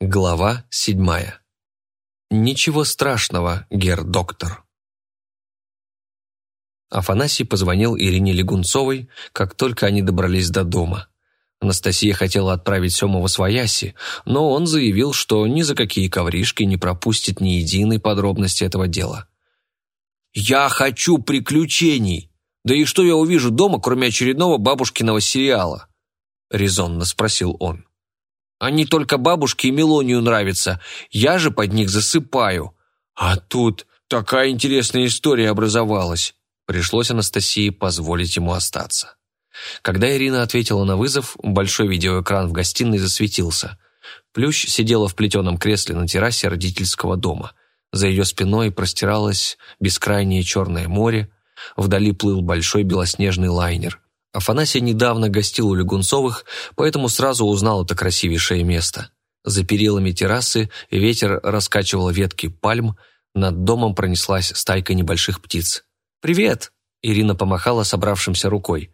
Глава седьмая. Ничего страшного, гер-доктор. Афанасий позвонил Ирине Легунцовой, как только они добрались до дома. Анастасия хотела отправить Сему в Освояси, но он заявил, что ни за какие ковришки не пропустит ни единой подробности этого дела. «Я хочу приключений! Да и что я увижу дома, кроме очередного бабушкиного сериала?» — резонно спросил он. «Они только бабушке и Мелонию нравятся, я же под них засыпаю. А тут такая интересная история образовалась!» Пришлось Анастасии позволить ему остаться. Когда Ирина ответила на вызов, большой видеоэкран в гостиной засветился. Плющ сидела в плетеном кресле на террасе родительского дома. За ее спиной простиралось бескрайнее черное море, вдали плыл большой белоснежный лайнер. Афанасий недавно гостил у Легунцовых, поэтому сразу узнал это красивейшее место. За перилами террасы ветер раскачивал ветки пальм, над домом пронеслась стайка небольших птиц. «Привет!» — Ирина помахала собравшимся рукой.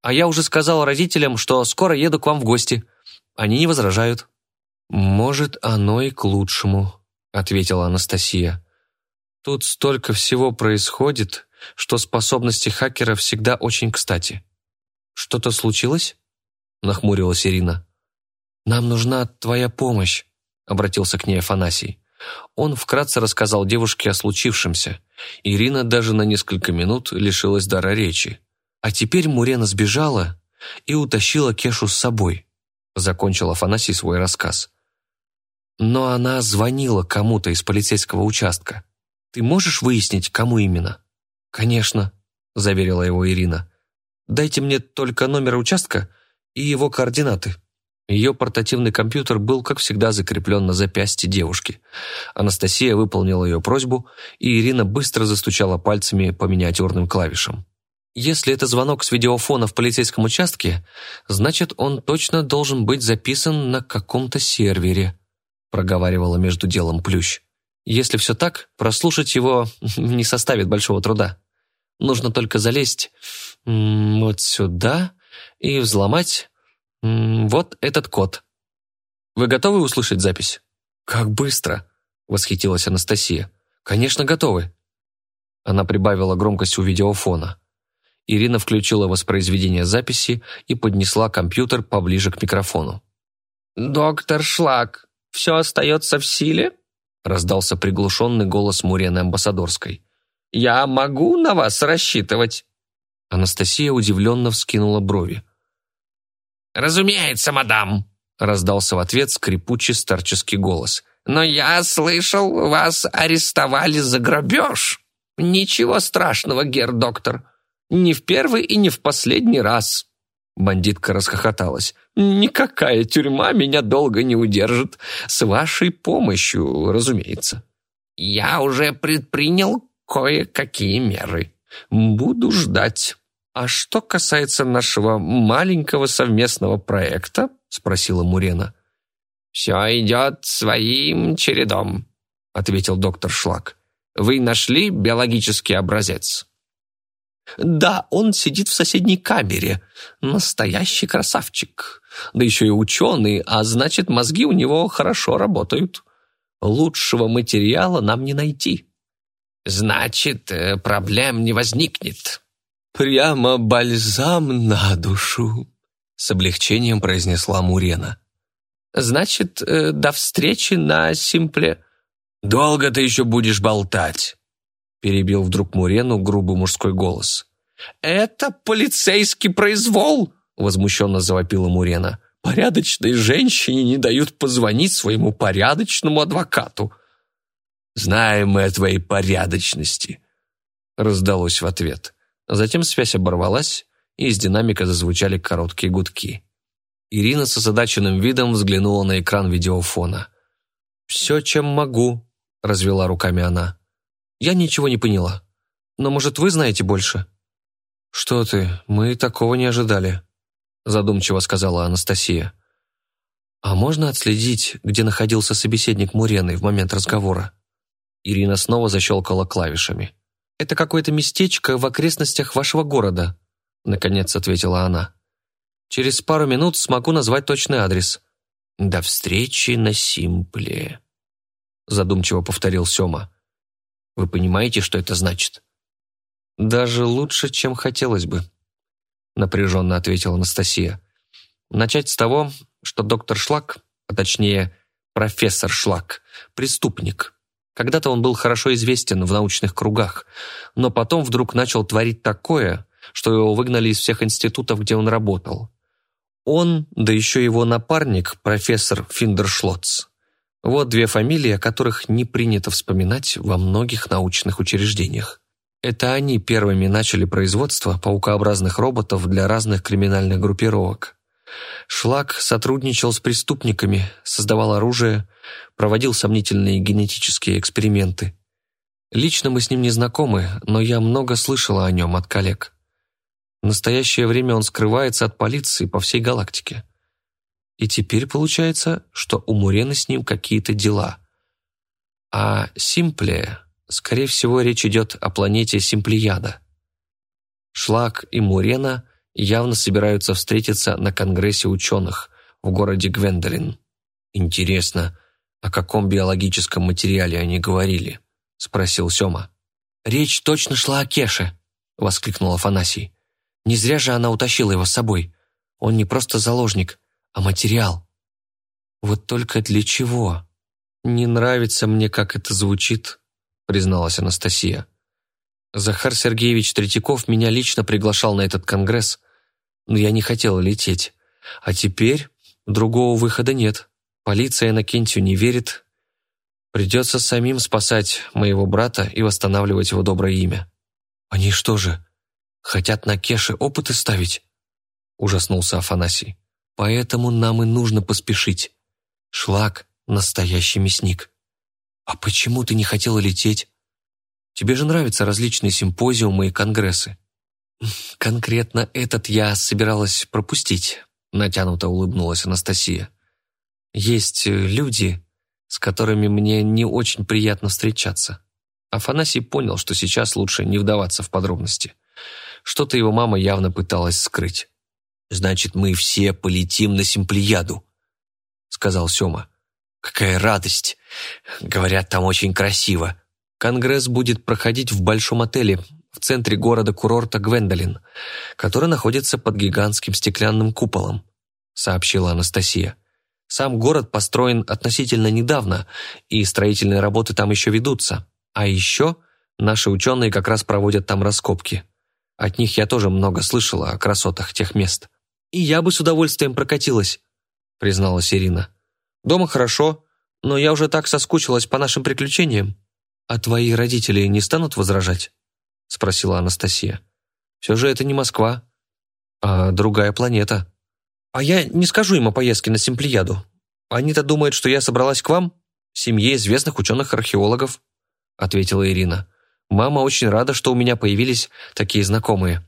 А я уже сказал родителям, что скоро еду к вам в гости. Они не возражают». «Может, оно и к лучшему», — ответила Анастасия. «Тут столько всего происходит, что способности хакера всегда очень кстати». «Что-то случилось?» — нахмурилась Ирина. «Нам нужна твоя помощь», — обратился к ней Афанасий. Он вкратце рассказал девушке о случившемся. Ирина даже на несколько минут лишилась дара речи. А теперь Мурена сбежала и утащила Кешу с собой, закончил Афанасий свой рассказ. Но она звонила кому-то из полицейского участка. Ты можешь выяснить, кому именно? Конечно, заверила его Ирина. Дайте мне только номер участка и его координаты. Ее портативный компьютер был, как всегда, закреплен на запястье девушки. Анастасия выполнила ее просьбу, и Ирина быстро застучала пальцами по миниатюрным клавишам. Если это звонок с видеофона в полицейском участке, значит, он точно должен быть записан на каком-то сервере», проговаривала между делом Плющ. «Если все так, прослушать его не составит большого труда. Нужно только залезть вот сюда и взломать вот этот код. Вы готовы услышать запись?» «Как быстро!» — восхитилась Анастасия. «Конечно, готовы!» Она прибавила громкость у видеофона. Ирина включила воспроизведение записи и поднесла компьютер поближе к микрофону. «Доктор Шлак, все остается в силе?» Раздался приглушенный голос Мурены Амбассадорской. «Я могу на вас рассчитывать?» Анастасия удивленно вскинула брови. «Разумеется, мадам», раздался в ответ скрипучий старческий голос. «Но я слышал, вас арестовали за грабеж. Ничего страшного, гер-доктор. Не в первый и не в последний раз». Бандитка расхохоталась. «Никакая тюрьма меня долго не удержит. С вашей помощью, разумеется». «Я уже предпринял кое-какие меры. Буду ждать». «А что касается нашего маленького совместного проекта?» спросила Мурена. «Все идет своим чередом», ответил доктор Шлак. «Вы нашли биологический образец?» Да, он сидит в соседней камере. Настоящий красавчик. Да еще и ученый, а значит, мозги у него хорошо работают. Лучшего материала нам не найти. Значит, э, проблем не возникнет. Прямо бальзам на душу, с облегчением произнесла Мурена. Значит, э, до встречи на Симпле... Долго ты еще будешь болтать? Перебил вдруг Мурену грубый мужской голос. «Это полицейский произвол!» возмущенно завопила Мурена. «Порядочной женщине не дают позвонить своему порядочному адвокату». «Знаем мы о твоей порядочности», раздалось в ответ. Затем связь оборвалась, и из динамика зазвучали короткие гудки. Ирина с озадаченным видом взглянула на экран видеофона. «Все, чем могу», — развела руками она. Я ничего не поняла. Но, может, вы знаете больше?» «Что ты, мы такого не ожидали», задумчиво сказала Анастасия. «А можно отследить, где находился собеседник Мурены в момент разговора?» Ирина снова защелкала клавишами. «Это какое-то местечко в окрестностях вашего города», наконец ответила она. «Через пару минут смогу назвать точный адрес. «До встречи на Симпле», — задумчиво повторил Сёма. «Вы понимаете, что это значит?» «Даже лучше, чем хотелось бы», — напряженно ответила Анастасия. «Начать с того, что доктор Шлак, а точнее профессор Шлак, преступник. Когда-то он был хорошо известен в научных кругах, но потом вдруг начал творить такое, что его выгнали из всех институтов, где он работал. Он, да еще его напарник, профессор Финдершлотц. Вот две фамилии, о которых не принято вспоминать во многих научных учреждениях. Это они первыми начали производство паукообразных роботов для разных криминальных группировок. Шлак сотрудничал с преступниками, создавал оружие, проводил сомнительные генетические эксперименты. Лично мы с ним не знакомы, но я много слышала о нем от коллег. В настоящее время он скрывается от полиции по всей галактике. И теперь получается, что у Мурены с ним какие-то дела. А Симпле, скорее всего, речь идет о планете Симплияда. Шлак и Мурена явно собираются встретиться на Конгрессе ученых в городе Гвендолин. «Интересно, о каком биологическом материале они говорили?» – спросил Сёма. «Речь точно шла о Кеше», – воскликнул Афанасий. Не зря же она утащила его с собой. Он не просто заложник, а материал. Вот только для чего? Не нравится мне, как это звучит, призналась Анастасия. Захар Сергеевич Третьяков меня лично приглашал на этот конгресс, но я не хотела лететь. А теперь другого выхода нет. Полиция на Кентию не верит. Придется самим спасать моего брата и восстанавливать его доброе имя. Они что же, Хотят на Кеше опыты ставить?» Ужаснулся Афанасий. «Поэтому нам и нужно поспешить. Шлак — настоящий мясник. А почему ты не хотела лететь? Тебе же нравятся различные симпозиумы и конгрессы». «Конкретно этот я собиралась пропустить», — натянуто улыбнулась Анастасия. «Есть люди, с которыми мне не очень приятно встречаться». Афанасий понял, что сейчас лучше не вдаваться в подробности. Что-то его мама явно пыталась скрыть. «Значит, мы все полетим на Симплияду», — сказал Сёма. «Какая радость! Говорят, там очень красиво. Конгресс будет проходить в большом отеле в центре города-курорта Гвендолин, который находится под гигантским стеклянным куполом», — сообщила Анастасия. «Сам город построен относительно недавно, и строительные работы там еще ведутся. А еще наши ученые как раз проводят там раскопки. От них я тоже много слышала о красотах тех мест. «И я бы с удовольствием прокатилась», — призналась Ирина. «Дома хорошо, но я уже так соскучилась по нашим приключениям». «А твои родители не станут возражать?» — спросила Анастасия. «Все же это не Москва, а другая планета». «А я не скажу им о поездке на Симплияду. Они-то думают, что я собралась к вам, семье известных ученых-археологов», — ответила Ирина. Мама очень рада, что у меня появились такие знакомые.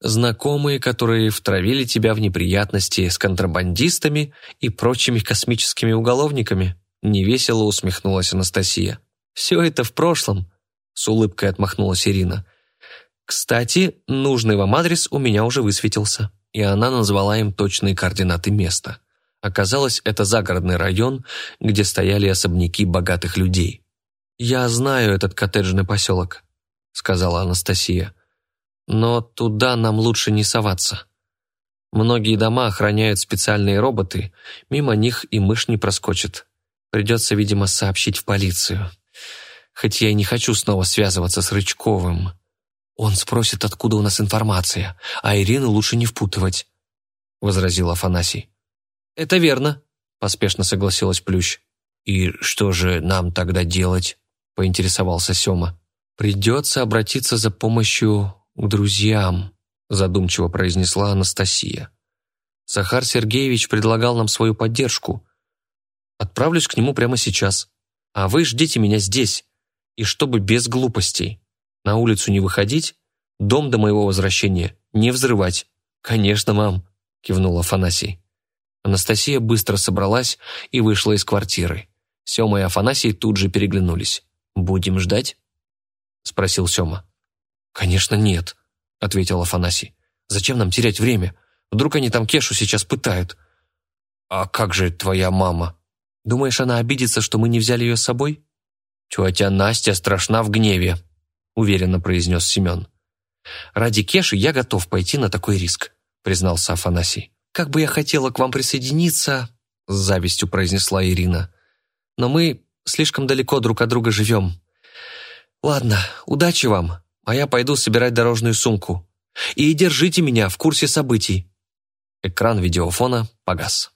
Знакомые, которые втравили тебя в неприятности с контрабандистами и прочими космическими уголовниками», невесело усмехнулась Анастасия. «Все это в прошлом», с улыбкой отмахнулась Ирина. «Кстати, нужный вам адрес у меня уже высветился». И она назвала им точные координаты места. Оказалось, это загородный район, где стояли особняки богатых людей. «Я знаю этот коттеджный поселок», — сказала Анастасия. «Но туда нам лучше не соваться. Многие дома охраняют специальные роботы, мимо них и мышь не проскочит. Придется, видимо, сообщить в полицию. Хоть я и не хочу снова связываться с Рычковым. Он спросит, откуда у нас информация, а Ирину лучше не впутывать», — возразил Афанасий. «Это верно», — поспешно согласилась Плющ. «И что же нам тогда делать?» поинтересовался Сёма. «Придется обратиться за помощью друзьям», задумчиво произнесла Анастасия. «Захар Сергеевич предлагал нам свою поддержку. Отправлюсь к нему прямо сейчас. А вы ждите меня здесь. И чтобы без глупостей. На улицу не выходить, дом до моего возвращения не взрывать». «Конечно, мам», — кивнул Афанасий. Анастасия быстро собралась и вышла из квартиры. Сёма и Афанасий тут же переглянулись. «Будем ждать?» — спросил Сёма. «Конечно нет», — ответил Афанасий. «Зачем нам терять время? Вдруг они там Кешу сейчас пытают?» «А как же твоя мама?» «Думаешь, она обидится, что мы не взяли ее с собой?» «Тетя Настя страшна в гневе», — уверенно произнес Семен. «Ради Кеши я готов пойти на такой риск», — признался Афанасий. «Как бы я хотела к вам присоединиться», — с завистью произнесла Ирина. «Но мы слишком далеко друг от друга живем. Ладно, удачи вам, а я пойду собирать дорожную сумку. И держите меня в курсе событий». Экран видеофона погас.